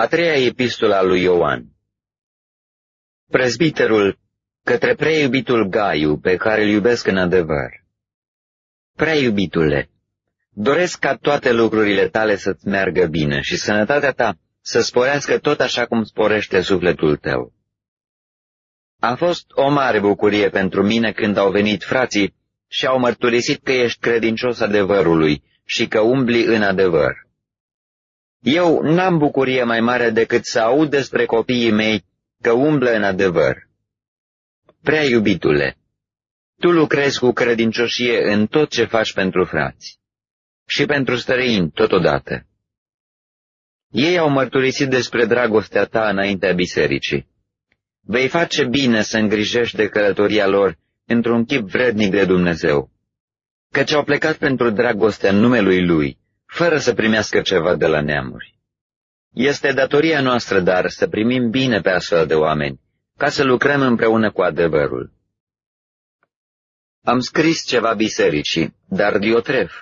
A treia epistolă a lui Ioan Prezbiterul către preiubitul Gaiu, pe care îl iubesc în adevăr. Prea iubitule, doresc ca toate lucrurile tale să-ți meargă bine și sănătatea ta să sporească tot așa cum sporește sufletul tău. A fost o mare bucurie pentru mine când au venit frații și au mărturisit că ești credincios adevărului și că umbli în adevăr. Eu n-am bucurie mai mare decât să aud despre copiii mei că umblă în adevăr. Prea iubitule, tu lucrezi cu credincioșie în tot ce faci pentru frați și pentru străini totodată. Ei au mărturisit despre dragostea ta înaintea bisericii. Vei face bine să îngrijești de călătoria lor într-un chip vrednic de Dumnezeu, căci au plecat pentru dragostea numelui Lui, fără să primească ceva de la neamuri. Este datoria noastră, dar, să primim bine pe astfel de oameni, ca să lucrăm împreună cu adevărul. Am scris ceva bisericii, dar Diotref,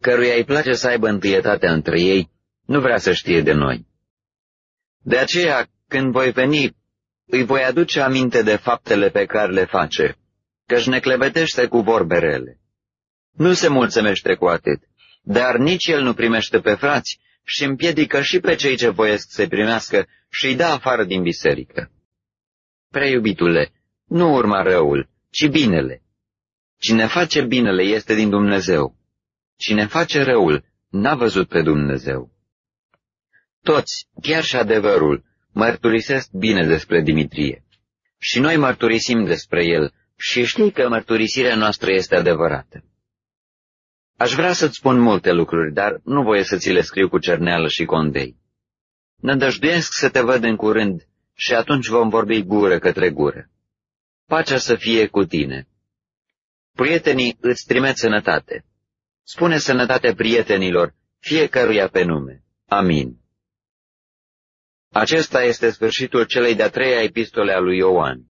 căruia îi place să aibă întâietatea între ei, nu vrea să știe de noi. De aceea, când voi veni, îi voi aduce aminte de faptele pe care le face, căci ne clevetește cu vorbe rele. Nu se mulțumește cu atât, dar nici el nu primește pe frați și împiedică și pe cei ce voiesc să primească și îi dă afară din biserică. Preiubitule, nu urma răul, ci binele. Cine face binele este din Dumnezeu. Cine face răul n-a văzut pe Dumnezeu. Toți, chiar și adevărul, mărturisesc bine despre Dimitrie. Și noi mărturisim despre el și știi că mărturisirea noastră este adevărată. Aș vrea să-ți spun multe lucruri, dar nu voie să ți le scriu cu cerneală și condei. Nădăjduiesc să te văd în curând și atunci vom vorbi gură către gură. Pacea să fie cu tine. Prietenii îți trimit sănătate. Spune sănătate prietenilor, fiecăruia pe nume. Amin. Acesta este sfârșitul celei de-a treia epistole a lui Ioan.